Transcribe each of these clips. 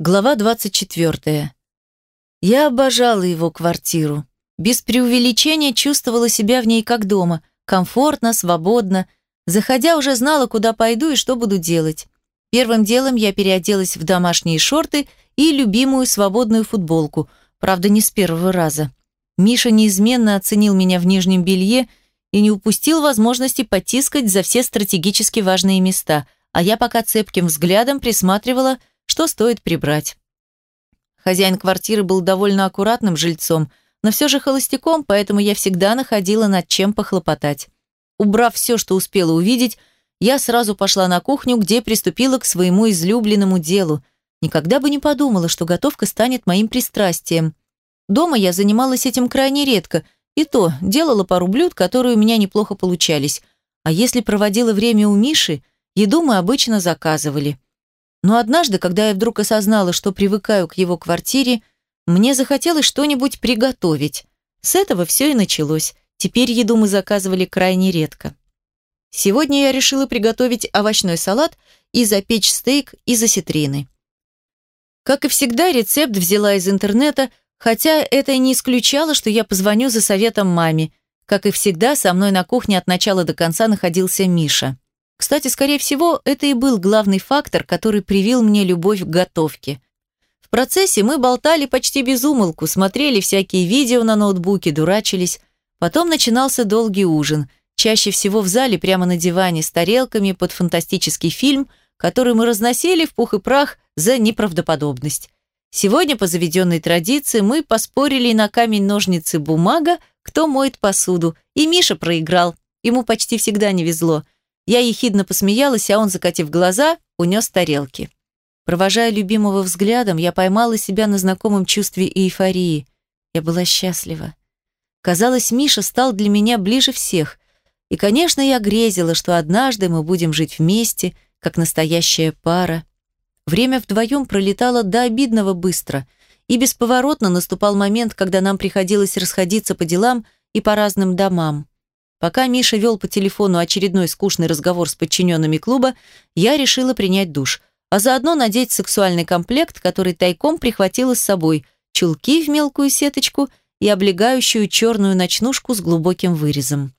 Глава 24. Я обожала его квартиру. Без преувеличения чувствовала себя в ней как дома. Комфортно, свободно. Заходя, уже знала, куда пойду и что буду делать. Первым делом я переоделась в домашние шорты и любимую свободную футболку. Правда, не с первого раза. Миша неизменно оценил меня в нижнем белье и не упустил возможности потискать за все стратегически важные места, а я пока цепким взглядом присматривала – что стоит прибрать. Хозяин квартиры был довольно аккуратным жильцом, но все же холостяком, поэтому я всегда находила над чем похлопотать. Убрав все, что успела увидеть, я сразу пошла на кухню, где приступила к своему излюбленному делу. Никогда бы не подумала, что готовка станет моим пристрастием. Дома я занималась этим крайне редко, и то делала пару блюд, которые у меня неплохо получались. А если проводила время у Миши, еду мы обычно заказывали. Но однажды, когда я вдруг осознала, что привыкаю к его квартире, мне захотелось что-нибудь приготовить. С этого все и началось. Теперь еду мы заказывали крайне редко. Сегодня я решила приготовить овощной салат и запечь стейк из осетрины. Как и всегда, рецепт взяла из интернета, хотя это не исключало, что я позвоню за советом маме. Как и всегда, со мной на кухне от начала до конца находился Миша. Кстати, скорее всего, это и был главный фактор, который привил мне любовь к готовке. В процессе мы болтали почти без умолку, смотрели всякие видео на ноутбуке, дурачились. Потом начинался долгий ужин, чаще всего в зале прямо на диване с тарелками под фантастический фильм, который мы разносили в пух и прах за неправдоподобность. Сегодня, по заведенной традиции, мы поспорили на камень-ножницы-бумага, кто моет посуду, и Миша проиграл. Ему почти всегда не везло – я ехидно посмеялась, а он, закатив глаза, унес тарелки. Провожая любимого взглядом, я поймала себя на знакомом чувстве эйфории. Я была счастлива. Казалось, Миша стал для меня ближе всех. И, конечно, я грезила, что однажды мы будем жить вместе, как настоящая пара. Время вдвоем пролетало до обидного быстро, и бесповоротно наступал момент, когда нам приходилось расходиться по делам и по разным домам. Пока Миша вел по телефону очередной скучный разговор с подчиненными клуба, я решила принять душ, а заодно надеть сексуальный комплект, который тайком прихватила с собой, чулки в мелкую сеточку и облегающую черную ночнушку с глубоким вырезом.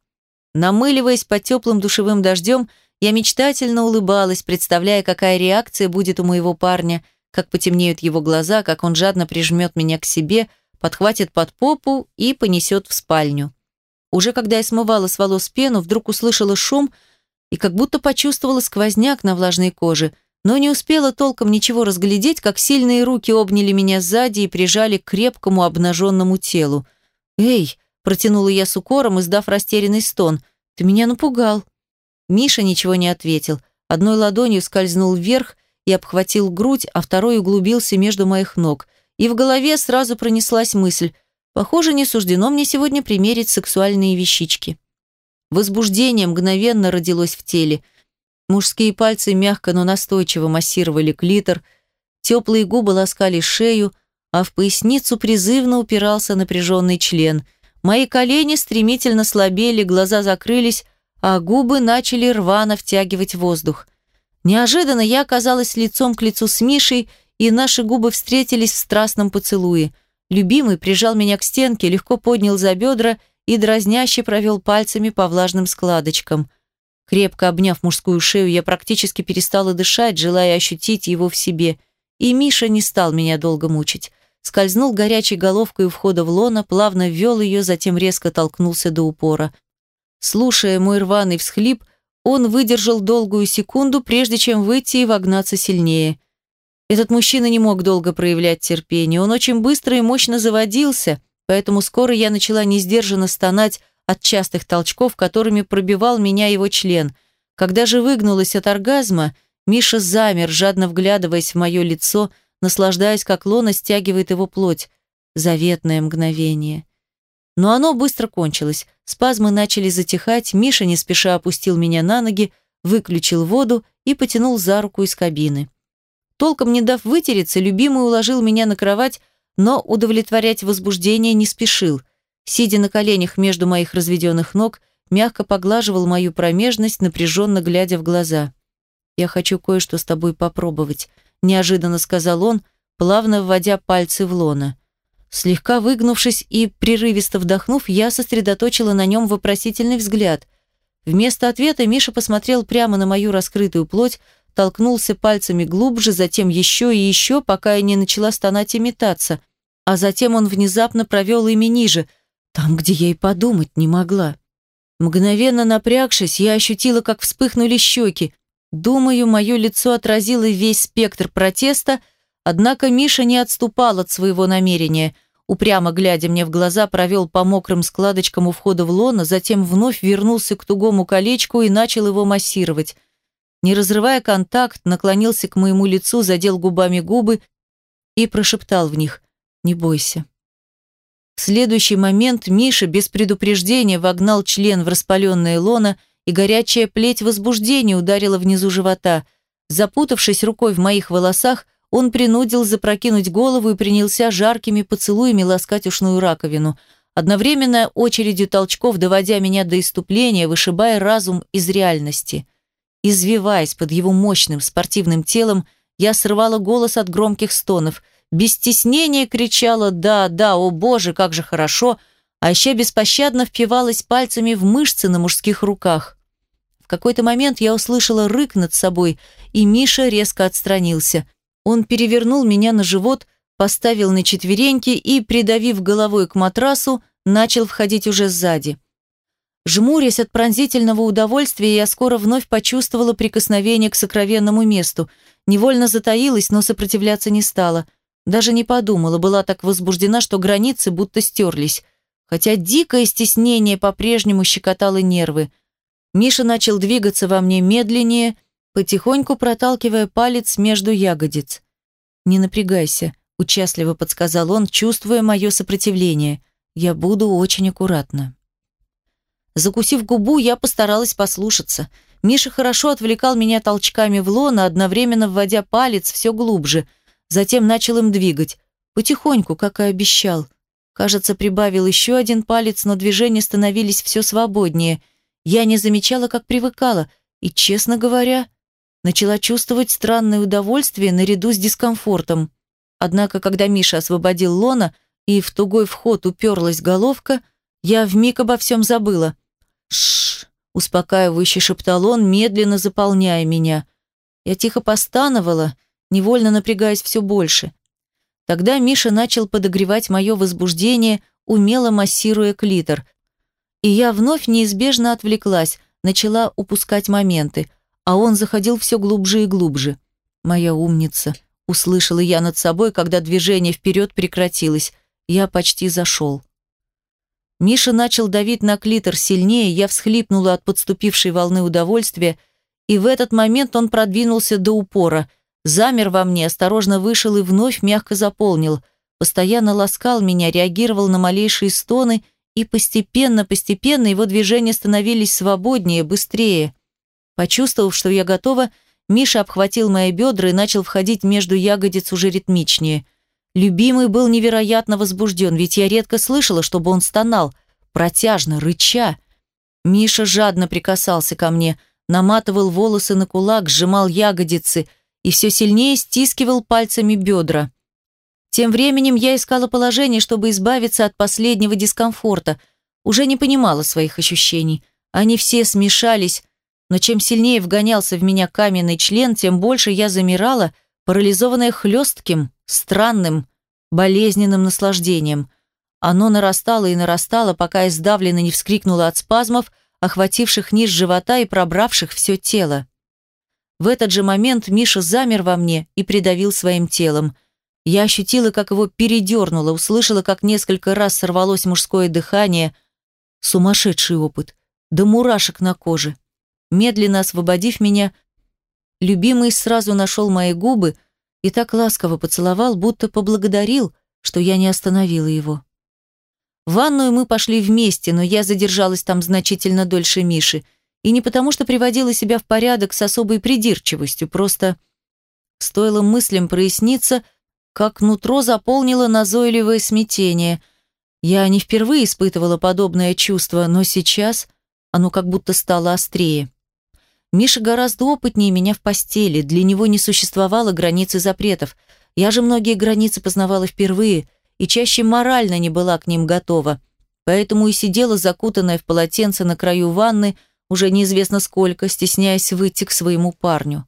Намыливаясь под теплым душевым дождем, я мечтательно улыбалась, представляя, какая реакция будет у моего парня, как потемнеют его глаза, как он жадно прижмет меня к себе, подхватит под попу и понесет в спальню. Уже когда я смывала с волос пену, вдруг услышала шум и как будто почувствовала сквозняк на влажной коже, но не успела толком ничего разглядеть, как сильные руки обняли меня сзади и прижали к крепкому обнаженному телу. «Эй!» – протянула я с укором, издав растерянный стон. «Ты меня напугал!» Миша ничего не ответил. Одной ладонью скользнул вверх и обхватил грудь, а второй углубился между моих ног. И в голове сразу пронеслась мысль – Похоже, не суждено мне сегодня примерить сексуальные вещички. Возбуждение мгновенно родилось в теле. Мужские пальцы мягко, но настойчиво массировали клитор, теплые губы ласкали шею, а в поясницу призывно упирался напряженный член. Мои колени стремительно слабели, глаза закрылись, а губы начали рвано втягивать воздух. Неожиданно я оказалась лицом к лицу с Мишей, и наши губы встретились в страстном поцелуе – Любимый прижал меня к стенке, легко поднял за бедра и дразняще провел пальцами по влажным складочкам. Крепко обняв мужскую шею, я практически перестала дышать, желая ощутить его в себе. И Миша не стал меня долго мучить. Скользнул горячей головкой у входа в лона, плавно ввел ее, затем резко толкнулся до упора. Слушая мой рваный всхлип, он выдержал долгую секунду, прежде чем выйти и вогнаться сильнее. Этот мужчина не мог долго проявлять терпение. Он очень быстро и мощно заводился, поэтому скоро я начала несдержанно стонать от частых толчков, которыми пробивал меня его член. Когда же выгнулась от оргазма, Миша замер, жадно вглядываясь в мое лицо, наслаждаясь, как лона стягивает его плоть. Заветное мгновение. Но оно быстро кончилось. Спазмы начали затихать, Миша не спеша опустил меня на ноги, выключил воду и потянул за руку из кабины. Толком не дав вытереться, любимый уложил меня на кровать, но удовлетворять возбуждение не спешил. Сидя на коленях между моих разведенных ног, мягко поглаживал мою промежность, напряженно глядя в глаза. «Я хочу кое-что с тобой попробовать», – неожиданно сказал он, плавно вводя пальцы в лона. Слегка выгнувшись и прерывисто вдохнув, я сосредоточила на нем вопросительный взгляд. Вместо ответа Миша посмотрел прямо на мою раскрытую плоть, толкнулся пальцами глубже, затем еще и еще, пока я не начала стонать и метаться. А затем он внезапно провел ими ниже, там, где я и подумать не могла. Мгновенно напрягшись, я ощутила, как вспыхнули щеки. Думаю, мое лицо отразило весь спектр протеста, однако Миша не отступал от своего намерения. Упрямо глядя мне в глаза, провел по мокрым складочкам у входа в лоно, затем вновь вернулся к тугому колечку и начал его массировать. Не разрывая контакт, наклонился к моему лицу, задел губами губы и прошептал в них «Не бойся». В следующий момент Миша без предупреждения вогнал член в распаленное лоно, и горячая плеть возбуждения ударила внизу живота. Запутавшись рукой в моих волосах, он принудил запрокинуть голову и принялся жаркими поцелуями ласкать ушную раковину, одновременно очередью толчков доводя меня до иступления, вышибая разум из реальности. Извиваясь под его мощным спортивным телом, я срывала голос от громких стонов – без стеснения кричала «Да, да, о боже, как же хорошо!», а еще беспощадно впивалась пальцами в мышцы на мужских руках. В какой-то момент я услышала рык над собой, и Миша резко отстранился. Он перевернул меня на живот, поставил на четвереньки и, придавив головой к матрасу, начал входить уже сзади. Жмурясь от пронзительного удовольствия, я скоро вновь почувствовала прикосновение к сокровенному месту. Невольно затаилась, но сопротивляться не стала. Даже не подумала, была так возбуждена, что границы будто стерлись. Хотя дикое стеснение по-прежнему щекотало нервы. Миша начал двигаться во мне медленнее, потихоньку проталкивая палец между ягодиц. «Не напрягайся», – участливо подсказал он, чувствуя мое сопротивление. «Я буду очень аккуратна». Закусив губу, я постаралась послушаться. Миша хорошо отвлекал меня толчками в лоно, одновременно вводя палец все глубже – Затем начал им двигать. Потихоньку, как и обещал. Кажется, прибавил еще один палец, но движения становились все свободнее. Я не замечала, как привыкала, и, честно говоря, начала чувствовать странное удовольствие наряду с дискомфортом. Однако, когда Миша освободил лона и в тугой вход уперлась головка, я вмиг обо всем забыла. Шш, успокаивающе шептал он, медленно заполняя меня. Я тихо постановала, невольно напрягаясь все больше. Тогда Миша начал подогревать мое возбуждение, умело массируя клитор. И я вновь неизбежно отвлеклась, начала упускать моменты, а он заходил все глубже и глубже. «Моя умница», — услышала я над собой, когда движение вперед прекратилось. Я почти зашел. Миша начал давить на клитор сильнее, я всхлипнула от подступившей волны удовольствия, и в этот момент он продвинулся до упора — Замер во мне, осторожно вышел и вновь мягко заполнил. Постоянно ласкал меня, реагировал на малейшие стоны, и постепенно-постепенно его движения становились свободнее, быстрее. Почувствовав, что я готова, Миша обхватил мои бедра и начал входить между ягодиц уже ритмичнее. Любимый был невероятно возбужден, ведь я редко слышала, чтобы он стонал, протяжно, рыча. Миша жадно прикасался ко мне, наматывал волосы на кулак, сжимал ягодицы – и все сильнее стискивал пальцами бедра. Тем временем я искала положение, чтобы избавиться от последнего дискомфорта. Уже не понимала своих ощущений. Они все смешались, но чем сильнее вгонялся в меня каменный член, тем больше я замирала, парализованная хлестким, странным, болезненным наслаждением. Оно нарастало и нарастало, пока я сдавленно не вскрикнула от спазмов, охвативших низ живота и пробравших все тело. В этот же момент Миша замер во мне и придавил своим телом. Я ощутила, как его передернуло, услышала, как несколько раз сорвалось мужское дыхание. Сумасшедший опыт. До мурашек на коже. Медленно освободив меня, любимый сразу нашел мои губы и так ласково поцеловал, будто поблагодарил, что я не остановила его. В ванную мы пошли вместе, но я задержалась там значительно дольше Миши – и не потому, что приводила себя в порядок с особой придирчивостью, просто стоило мыслям проясниться, как нутро заполнило назойливое смятение. Я не впервые испытывала подобное чувство, но сейчас оно как будто стало острее. Миша гораздо опытнее меня в постели, для него не существовало границы запретов. Я же многие границы познавала впервые и чаще морально не была к ним готова, поэтому и сидела закутанная в полотенце на краю ванны, уже неизвестно сколько, стесняясь выйти к своему парню.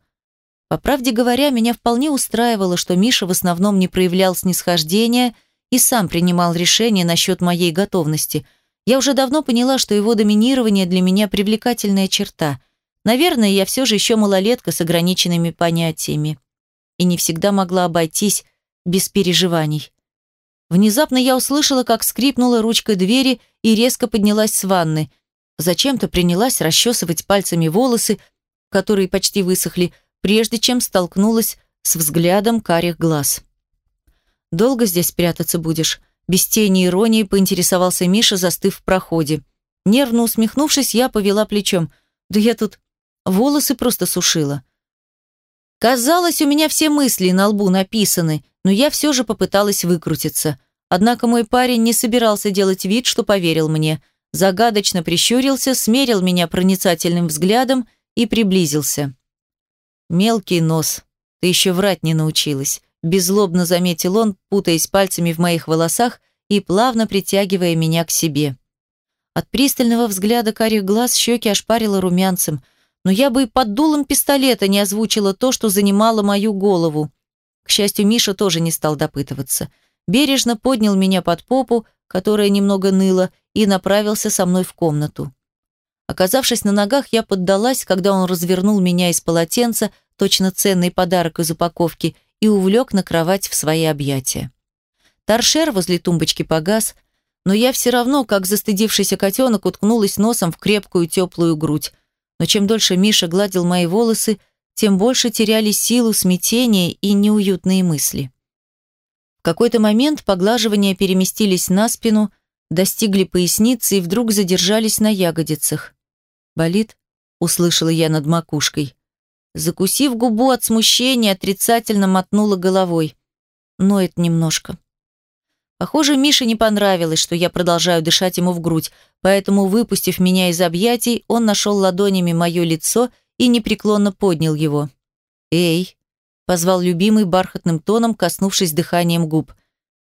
По правде говоря, меня вполне устраивало, что Миша в основном не проявлял снисхождения и сам принимал решения насчет моей готовности. Я уже давно поняла, что его доминирование для меня привлекательная черта. Наверное, я все же еще малолетка с ограниченными понятиями. И не всегда могла обойтись без переживаний. Внезапно я услышала, как скрипнула ручка двери и резко поднялась с ванны. Зачем-то принялась расчесывать пальцами волосы, которые почти высохли, прежде чем столкнулась с взглядом карих глаз. «Долго здесь прятаться будешь?» Без тени иронии поинтересовался Миша, застыв в проходе. Нервно усмехнувшись, я повела плечом. «Да я тут волосы просто сушила». Казалось, у меня все мысли на лбу написаны, но я все же попыталась выкрутиться. Однако мой парень не собирался делать вид, что поверил мне. Загадочно прищурился, смерил меня проницательным взглядом и приблизился. «Мелкий нос, ты еще врать не научилась», беззлобно заметил он, путаясь пальцами в моих волосах и плавно притягивая меня к себе. От пристального взгляда карих глаз щеки ошпарило румянцем, но я бы и под дулом пистолета не озвучила то, что занимало мою голову. К счастью, Миша тоже не стал допытываться. Бережно поднял меня под попу, которая немного ныла, и направился со мной в комнату. Оказавшись на ногах, я поддалась, когда он развернул меня из полотенца, точно ценный подарок из упаковки, и увлек на кровать в свои объятия. Торшер возле тумбочки погас, но я все равно, как застыдившийся котенок, уткнулась носом в крепкую теплую грудь. Но чем дольше Миша гладил мои волосы, тем больше теряли силу, смятение и неуютные мысли. В какой-то момент поглаживания переместились на спину, достигли поясницы и вдруг задержались на ягодицах. «Болит?» — услышала я над макушкой. Закусив губу от смущения, отрицательно мотнула головой. Ноет немножко. Похоже, Мише не понравилось, что я продолжаю дышать ему в грудь, поэтому, выпустив меня из объятий, он нашел ладонями мое лицо и непреклонно поднял его. «Эй!» — позвал любимый бархатным тоном, коснувшись дыханием губ.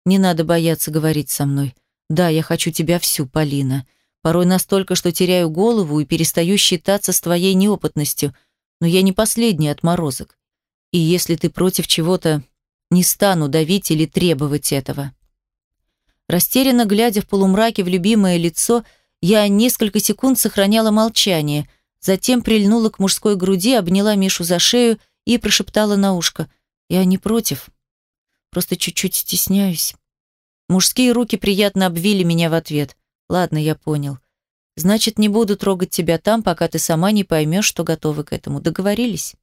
«Не надо бояться говорить со мной. Да, я хочу тебя всю, Полина. Порой настолько, что теряю голову и перестаю считаться с твоей неопытностью. Но я не последний отморозок. И если ты против чего-то, не стану давить или требовать этого. Растерянно глядя в полумраке в любимое лицо, я несколько секунд сохраняла молчание, затем прильнула к мужской груди, обняла Мишу за шею и прошептала на ушко. «Я не против. Просто чуть-чуть стесняюсь». Мужские руки приятно обвили меня в ответ. Ладно, я понял. Значит, не буду трогать тебя там, пока ты сама не поймешь, что готова к этому. Договорились?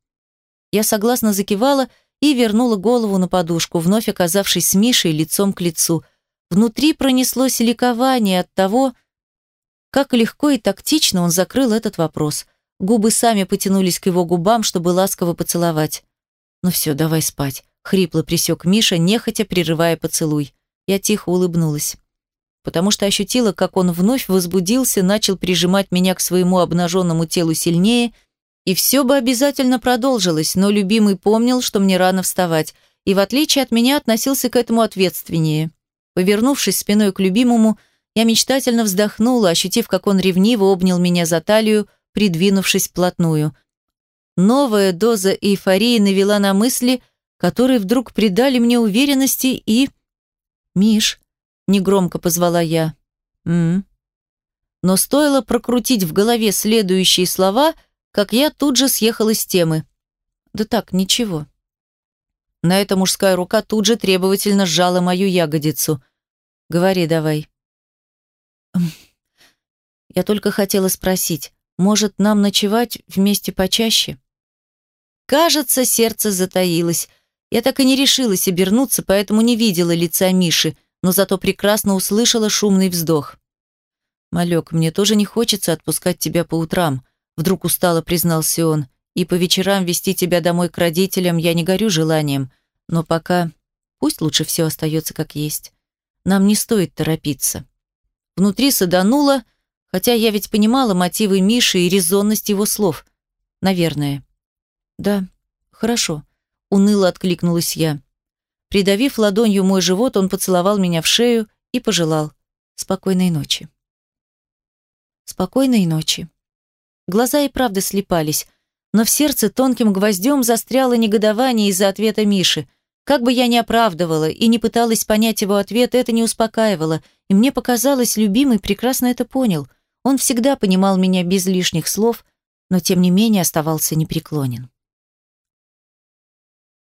Я согласно закивала и вернула голову на подушку, вновь оказавшись с Мишей лицом к лицу. Внутри пронеслось ликование от того, как легко и тактично он закрыл этот вопрос. Губы сами потянулись к его губам, чтобы ласково поцеловать. «Ну все, давай спать», — хрипло присек Миша, нехотя прерывая поцелуй. Я тихо улыбнулась потому что ощутила, как он вновь возбудился, начал прижимать меня к своему обнаженному телу сильнее, и все бы обязательно продолжилось, но любимый помнил, что мне рано вставать, и в отличие от меня относился к этому ответственнее. Повернувшись спиной к любимому, я мечтательно вздохнула, ощутив, как он ревниво обнял меня за талию, придвинувшись вплотную. Новая доза эйфории навела на мысли, которые вдруг придали мне уверенности и... «Миш», негромко позвала я. «М?», -м. Но стоило прокрутить в голове следующие слова, как я тут же съехала с темы. Да так, ничего. На это мужская рука тут же требовательно сжала мою ягодицу. «Говори давай». Я только хотела спросить, может, нам ночевать вместе почаще? Кажется, сердце затаилось. Я так и не решилась обернуться, поэтому не видела лица Миши, но зато прекрасно услышала шумный вздох. «Малек, мне тоже не хочется отпускать тебя по утрам», вдруг устало признался он, «и по вечерам вести тебя домой к родителям я не горю желанием, но пока пусть лучше все остается как есть. Нам не стоит торопиться». Внутри садануло, хотя я ведь понимала мотивы Миши и резонность его слов. наверное. Да, хорошо, уныло откликнулась я. Придавив ладонью мой живот, он поцеловал меня в шею и пожелал спокойной ночи. Спокойной ночи. Глаза и правда слепались, но в сердце тонким гвоздем застряло негодование из-за ответа Миши. Как бы я ни оправдывала и не пыталась понять его ответ, это не успокаивало, и мне показалось, любимый прекрасно это понял. Он всегда понимал меня без лишних слов, но тем не менее оставался непреклонен.